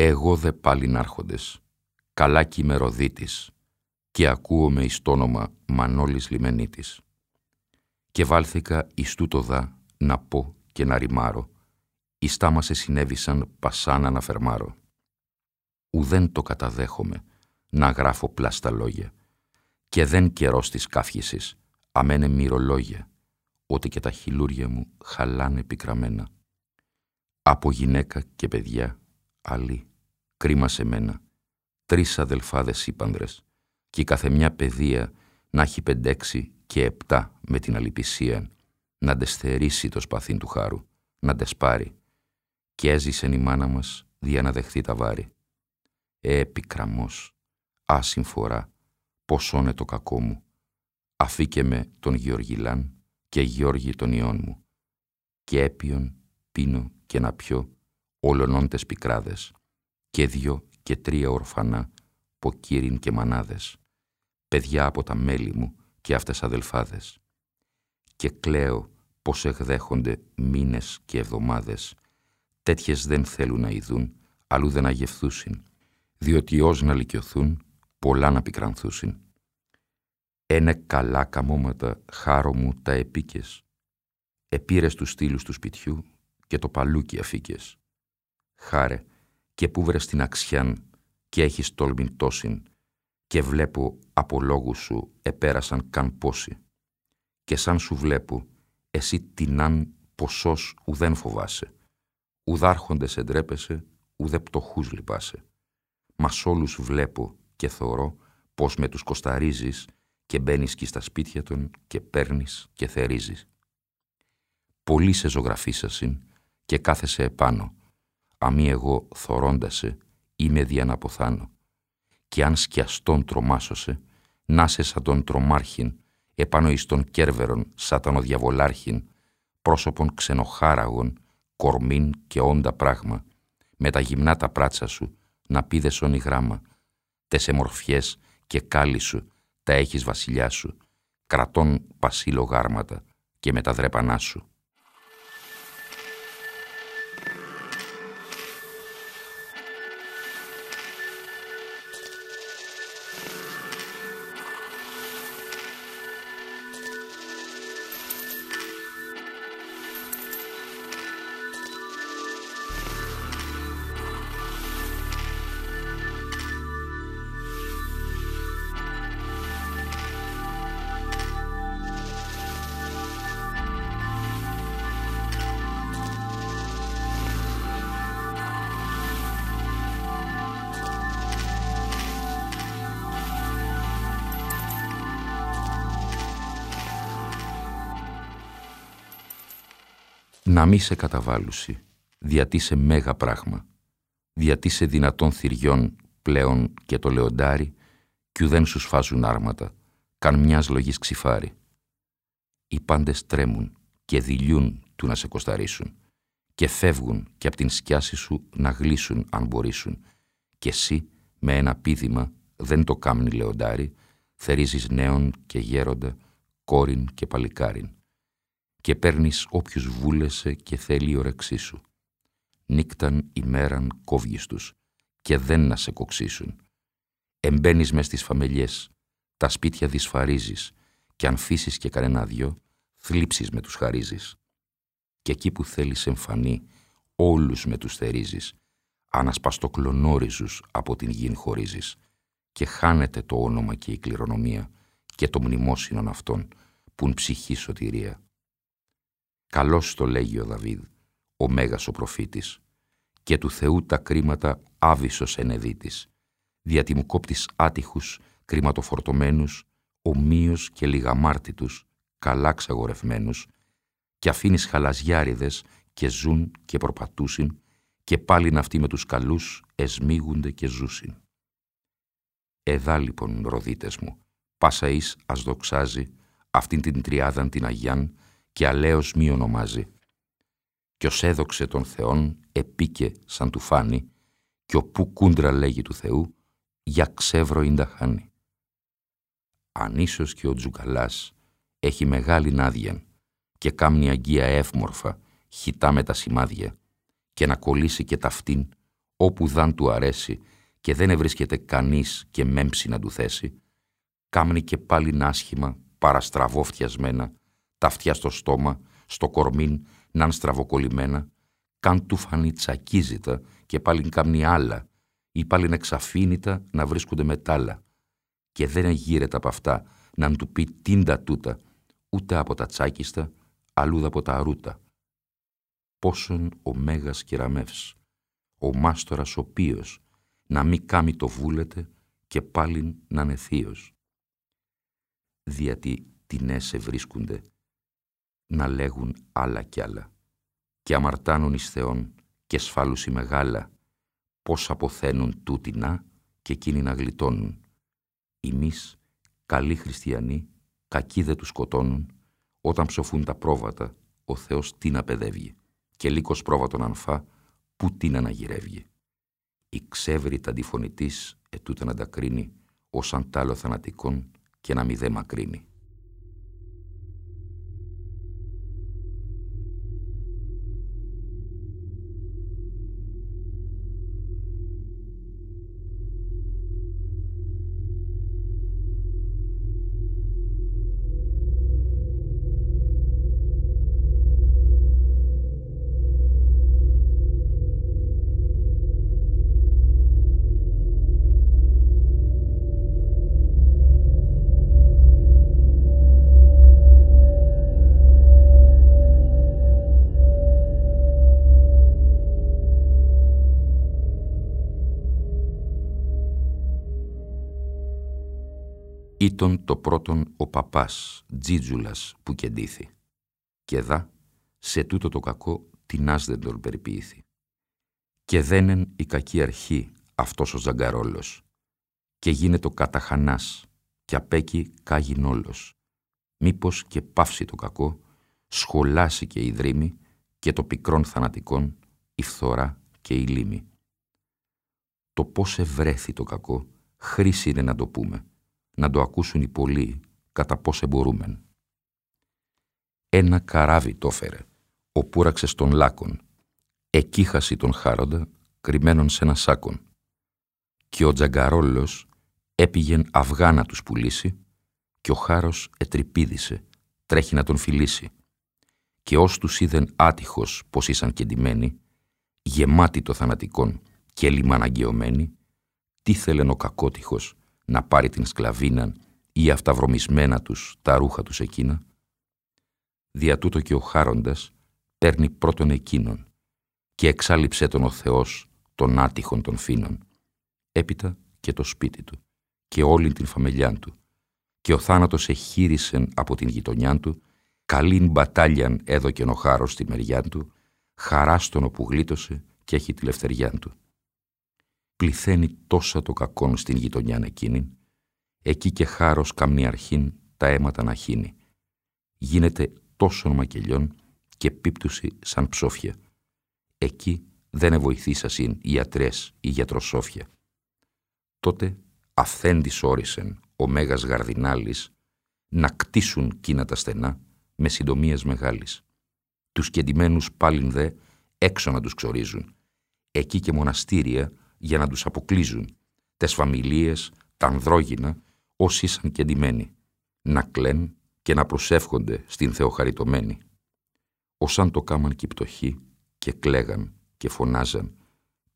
Εγώ δε πάλιν άρχοντες, καλά κυμεροδίτης, και ακούω εις το όνομα Μανώλης Λιμενίτης. Και βάλθηκα εις τούτο δά να πω και να ρημάρω, εις τα σε συνέβησαν πασά να φερμάρω. Ουδέν το καταδέχομαι να γράφω πλάστα λόγια, και δεν καιρός της καύχησης, αμένε μυρολόγια, ότι και τα χιλούρια μου χαλάνε πικραμένα. Από γυναίκα και παιδιά, αλλή κρίμα σε μένα. Τρεις αδελφάδες ύπανδρες και η καθεμιά παιδεία να έχει πεντέξι και επτά με την αλυπησία, να ντεσθερήσει το σπαθίν του χάρου, να ντεσπάρει. Και έζησε η μάνα μας δια να δεχθεί τα βάρη. Ε, επικραμός, άσυμφορά, ποσόνε το κακό μου. Αφήκε με τον Γεωργιλάν και Γιώργη τον ιών μου. Και έπιον, πίνω και να πιω, όλων πικράδες και δυο και τρία ορφανά, ποκύριν και μανάδες, παιδιά από τα μέλη μου και αυτές αδελφάδες. Και κλαίω πως εκδέχονται μήνες και εβδομάδες, τέτοιες δεν θέλουν να ειδούν, αλλού δεν αγευθούσιν, διότι ως να λυκιωθούν, πολλά να πικρανθούσιν. Ένε καλά καμώματα χάρο μου τα επίκες, επήρες τους στήλους του σπιτιού και το παλούκι αφήκες. Χάρε, και που βρες την αξιάν και έχεις τόλμην τόσην και βλέπω από λόγου σου επέρασαν καν πόσοι. Και σαν σου βλέπω, εσύ τεινάν ποσός ουδέν φοβάσαι. Ουδάρχοντες εντρέπεσαι, ουδε πτωχούς λυπάσαι. Μας σ' όλους βλέπω και θωρώ πως με τους κοσταρίζεις και μπαίνεις κι στα σπίτια των και παίρνεις και θερίζεις. Πολλοί σε ζωγραφίσασιν και κάθεσαι επάνω αμή εγώ θωρώντασε, είμαι δια να αποθάνω. Και αν σκιαστόν τρομάσωσε, να σε σαν τον τρομάρχην, επάνω εις τον κέρβερον σατανοδιαβολάρχην, πρόσωπον ξενοχάραγον, κορμήν και όντα πράγμα, με τα γυμνά τα πράτσα σου, να πίδες όνει γράμμα, τες εμορφιές και κάλλη σου, τα έχεις βασιλιά σου, κρατών πασίλο γάρματα και με τα δρέπανά σου. Να μη σε καταβάλουσει, διατί σε μέγα πράγμα, διατί σε δυνατόν θηριών πλέον και το λεοντάρι, κι ουδέν σου σφάζουν άρματα, καν μιας λογής ξυφάρι. Οι πάντες τρέμουν και δηλιούν του να σε κοσταρίσουν και φεύγουν και απ' την σκιάση σου να γλύσουν αν μπορήσουν και εσύ με ένα πίδημα δεν το κάμνει λεοντάρι, θερίζεις νέον και γέροντα, κόρην και παλικάριν και παίρνεις όποιους βούλεσαι και θέλει η όρεξή σου. Νύκταν ημέραν κόβγεις τους και δεν να σε κοξίσουν. Εμπαίνεις μες στις φαμελιές, τα σπίτια δυσφαρίζεις και αν φύσεις και κανένα δυο, θλίψεις με τους χαρίζεις. Και εκεί που θέλεις εμφανή, όλους με τους θερίζεις, ανασπαστοκλονόριζους από την γην χωρίζεις και χάνεται το όνομα και η κληρονομία και το μνημόσυνον αυτών πουν ψυχή σωτηρία. Καλώς το λέγει ο Δαβίδ, ο Μέγας ο προφήτης, και του Θεού τα κρίματα άβυσος ενεδίτης, διότι μου κόπτεις άτυχους, κρηματοφορτωμένους, ομοίως και λιγαμάρτητους, καλά ξαγορευμένους, και αφήνεις χαλαζιάριδες και ζουν και προπατούσιν, και πάλιν αυτοί με τους καλούς εσμίγουνται και ζούσιν. Εδά λοιπόν, ροδίτες μου, πάσα εις ας δοξάζει, αυτήν την τριάδαν την Αγιάν και αλέως μη ονομάζει. Κι ως έδοξε τον Θεόν επίκε σαν του φάνη, κι ο που κούντρα λέγει του Θεού, για ξεύρο είναι χάνει. Αν ίσως και ο Τζουκαλάς έχει μεγάλη νάδια και κάμνει αγγεία εύμορφα, χιτά με τα σημάδια, και να κολλήσει και ταυτήν όπου δαν του αρέσει και δεν ευρίσκεται κανείς και μέμψη να του θέσει, κάμνει και πάλι άσχημα, παραστραβό φτιασμένα, τα αυτιά στο στόμα, στο κορμίν, ναν στραβοκολλημένα, καν του φανεί τσακίζητα και πάλι κάμνει άλλα, ή πάλι εξαφήνιτα να βρίσκονται μετάλλα, και δεν εγείρεται από αυτά να του πει τίντα τούτα, ούτε από τα τσάκιστα, αλλούδα από τα αρούτα. Πόσον ο μέγας κεραμεύς, ο μάστορας ο οποίος, να μη κάμει το βούλετε και πάλιν να είναι θείος. Διότι τινές βρίσκονται να λέγουν άλλα κι άλλα και αμαρτάνουν εις Θεόν και σφάλουσι μεγάλα πώς αποθένουν τούτινα και εκείνοι να γλιτώνουν. Εμείς, καλοί χριστιανοί, κακοί δεν τους σκοτώνουν, όταν ψοφούν τα πρόβατα, ο Θεός τι να παιδεύει και λύκος πρόβατον αν φά, που τι να αναγυρεύγει η ξέβρητα αντιφωνητής ετούτα να τα κρίνει ως αντάλλο θανατικών και να μη δε μακρύνει. Ήταν το πρώτον ο παπάς, Τζίτζουλας, που κεντήθη. Και δα, σε τούτο το κακό, τεινάς δεν τον περιποιήθη. Και δένεν η κακή αρχή αυτός ο ζαγκαρόλος. Και γίνεται ο καταχανάς, και απέκει κάγιν όλος. Μήπως και πάυσει το κακό, σχολάσει και η δρύμη, και το πικρόν θανατικών, η φθορά και η λίμη. Το πώς ευρέθη το κακό, χρήση είναι να το πούμε να το ακούσουν οι πολλοί κατά πώς εμπορούμεν. Ένα καράβι το έφερε, ο πούραξες στον λάκον, εκείχαση τον χάροντα, κρυμμένον σε ένα σάκον. Και ο τζαγκαρόλος έπηγεν αυγά να τους πουλήσει και ο χάρος ετρυπίδησε, τρέχει να τον φιλήσει. Και ως τους είδεν άτυχος πως ήσαν κεντυμένοι, γεμάτοι το θανατικόν και λιμαναγκαιωμένοι, τι θέλεν ο κακότυχος να πάρει την σκλαβίνα ή αυταβρωμισμένα τους τα ρούχα τους εκείνα. Δια τούτο και ο χάροντας παίρνει πρώτον εκείνον και εξάλληψε τον ο Θεός των άτυχων των φίνων, έπειτα και το σπίτι του και όλη την φαμελιά του και ο θάνατος εχείρισεν από την γειτονιά του, καλήν μπατάλιαν έδωκεν ο χάρος στη μεριά του, χαράστον όπου γλίτωσε και έχει τη λευτεριά του πληθαίνει τόσα το κακόν στην γειτονιά εκείνη, εκεί και χάρος καμνιαρχήν τα αίματα να χύνει. Γίνεται τόσο μακελιών και πίπτουση σαν ψόφια. Εκεί δεν εβοηθήσασιν οι ιατρές ή γιατροσόφια. Τότε αυθέντης όρισεν ο Μέγας Γαρδινάλης να κτίσουν κείνα τα στενά με συντομίες μεγάλης. Τους κεντυμένους πάλιν δε έξω να τους ξορίζουν. Εκεί και μοναστήρια για να τους αποκλείζουν, τες φαμιλίες, τα ανδρόγυνα, όσοι ήσαν κεντυμένοι, να κλαίν και να προσεύχονται στην Θεοχαριτωμένη. Όσαν το κάμαν και οι πτωχοί και κλαίγαν και φωνάζαν,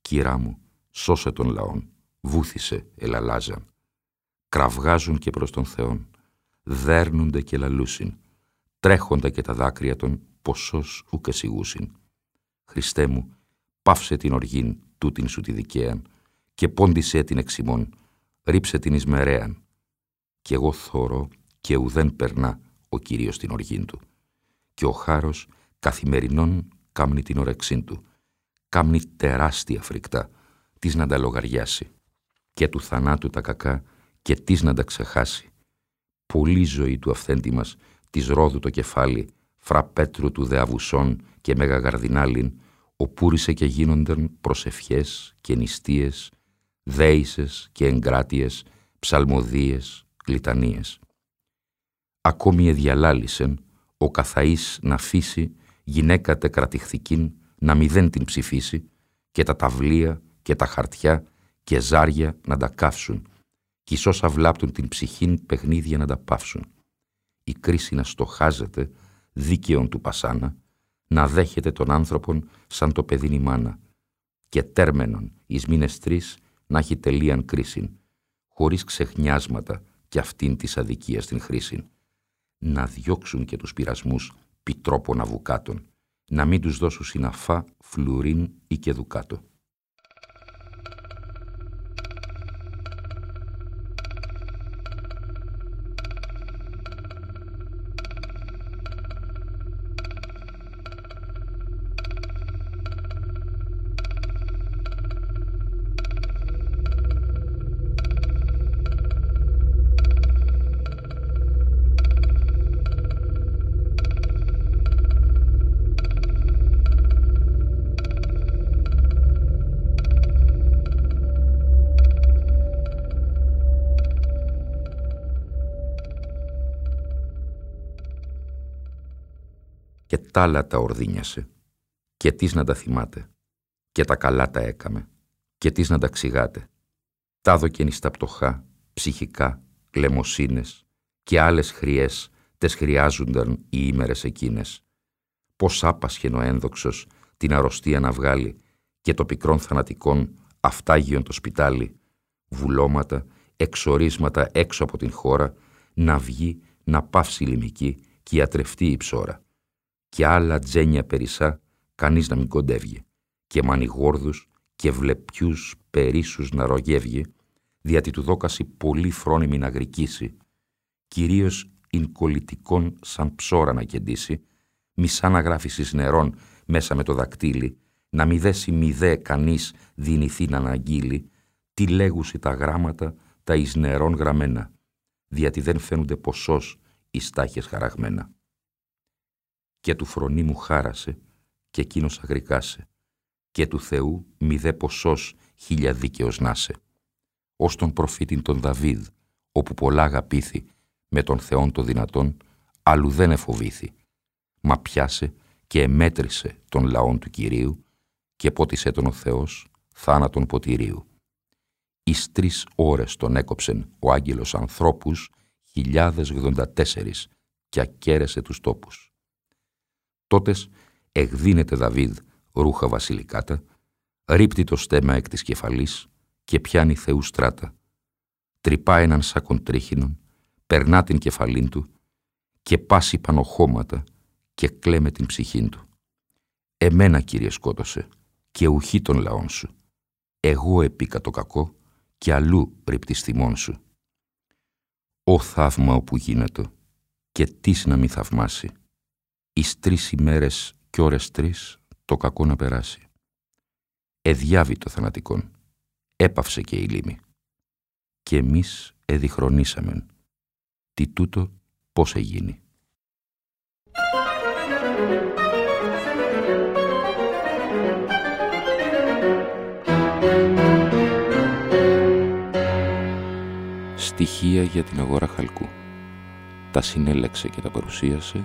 Κυρά μου, σώσε τον λαόν, βούθησε, ελαλάζαν. Κραυγάζουν και προς τον Θεόν, δέρνονται και λαλούσιν, τρέχονται και τα δάκρυα των ποσός ουκ εσυγούσιν. Χριστέ μου, πάυσε την οργήν τούτην σου τη δικαίαν και πόντισε την εξημών, ρίψε την εις μερέαν. Κι εγώ θωρώ και ουδέν περνά ο Κύριος την οργήν του. Και ο χάρος καθημερινών κάμνει την ορεξήν του. Κάμνει τεράστια φρικτά, της να τα λογαριάσει. Και του θανάτου τα κακά και της να τα ξεχάσει. Πολύ ζωή του αυθέντη μας, της ρόδου το κεφάλι, φραπέτρου του δεαβουσών και μεγαγαρδινάλιν, οπούρισε και γίνονταν προσευχές και νηστείες, δέησες και εγκράτειες, ψαλμοδίες, λιτανίες. Ακόμη εδιαλάλησεν ο καθαής να φύσει γυναίκατε κρατηχθικήν να μηδέν την ψηφίσει και τα ταυλία και τα χαρτιά και ζάρια να τα καύσουν κι όσα βλάπτουν την ψυχήν παιχνίδια να τα παύσουν. Η κρίση να στοχάζεται δίκαιον του πασάνα να δέχεται τον άνθρωπον σαν το παιδίνι μάνα και τέρμενον εις μήνες τρεις να έχει τελείαν κρίσιν χωρίς ξεχνιάσματα κι αυτήν της αδικίας την χρήσιν να διώξουν και τους πειρασμούς πιτρόπων αβουκάτων, να μην τους δώσουν συναφά, φλουρίν ή και δουκάτο. Και τ' άλλα τα ορδίνιασε. Και τις να τα θυμάται. Και τα καλά τα έκαμε. Και τις να τα ξηγάτε. Τα δοκένει στα πτωχά, ψυχικά, λεμοσύνες και άλλες χρειές τες χρειάζονταν οι ήμερες εκείνες. Πώς άπασχεν ο ένδοξος την αρρωστία να βγάλει και το πικρόν θανατικών αυτάγιον το σπιτάλι, βουλώματα, εξορίσματα έξω από την χώρα, να βγει, να πάυσει λιμική και ιατρευτεί η ψώρα και άλλα τζένια περισσά κανείς να μην κοντεύγει. Και μανιγόρδους και βλεπιούς περίσους να ρογεύγει διότι του δόκαση πολύ φρόνιμη να γρικήσει κυρίως ειν κολλητικών σαν ψώρα να κεντήσει μισά να γράφει νερών μέσα με το δακτύλι να μη δέσει μηδέ κανείς δινηθεί να αναγγείλει τι λέγουσι τα γράμματα τα εις νερών γραμμένα διότι δεν φαίνονται ποσός οι στάχες χαραγμένα και του φρονή μου χάρασε και εκείνος αγρικάσε και του Θεού μη δε ποσός χιλιαδίκαιος νάσε. Ως τον προφήτην τον Δαβίδ, όπου πολλά αγαπήθη με τον Θεόν το δυνατόν, αλλού δεν εφοβήθη, μα πιάσε και εμέτρησε τον λαόν του Κυρίου και πότισε τον ο Θεός θάνατον ποτηρίου. Εις τρεις ώρες τον έκοψεν ο άγγελος ανθρώπους χιλιάδες γδοντα τέσσερις και ακέρεσε τους τόπους. Τότες εκδίνεται Δαβίδ ρούχα βασιλικάτα, ρίπτει το στέμα εκ της κεφαλής και πιάνει Θεού στράτα. Τρυπά έναν σάκον τρίχινον, περνά την κεφαλήν του και πάσει πανοχώματα και κλαίμε την ψυχήν του. Εμένα, Κύριε, σκότωσε και ουχή των λαών σου. Εγώ επίκα το κακό και αλλού ρίπτης θυμών σου. Ω θαύμα όπου γίνεται και τι να μη θαυμάσει εις τρεις ημέρες κι ώρες τρεις το κακό να περάσει. Εδιάβει το θανατικόν, έπαυσε και η λίμη. Και εμείς εδιχρονίσαμεν. Τι τούτο πώς εγίνει. Στοιχεία για την αγορά χαλκού. Τα συνέλεξε και τα παρουσίασε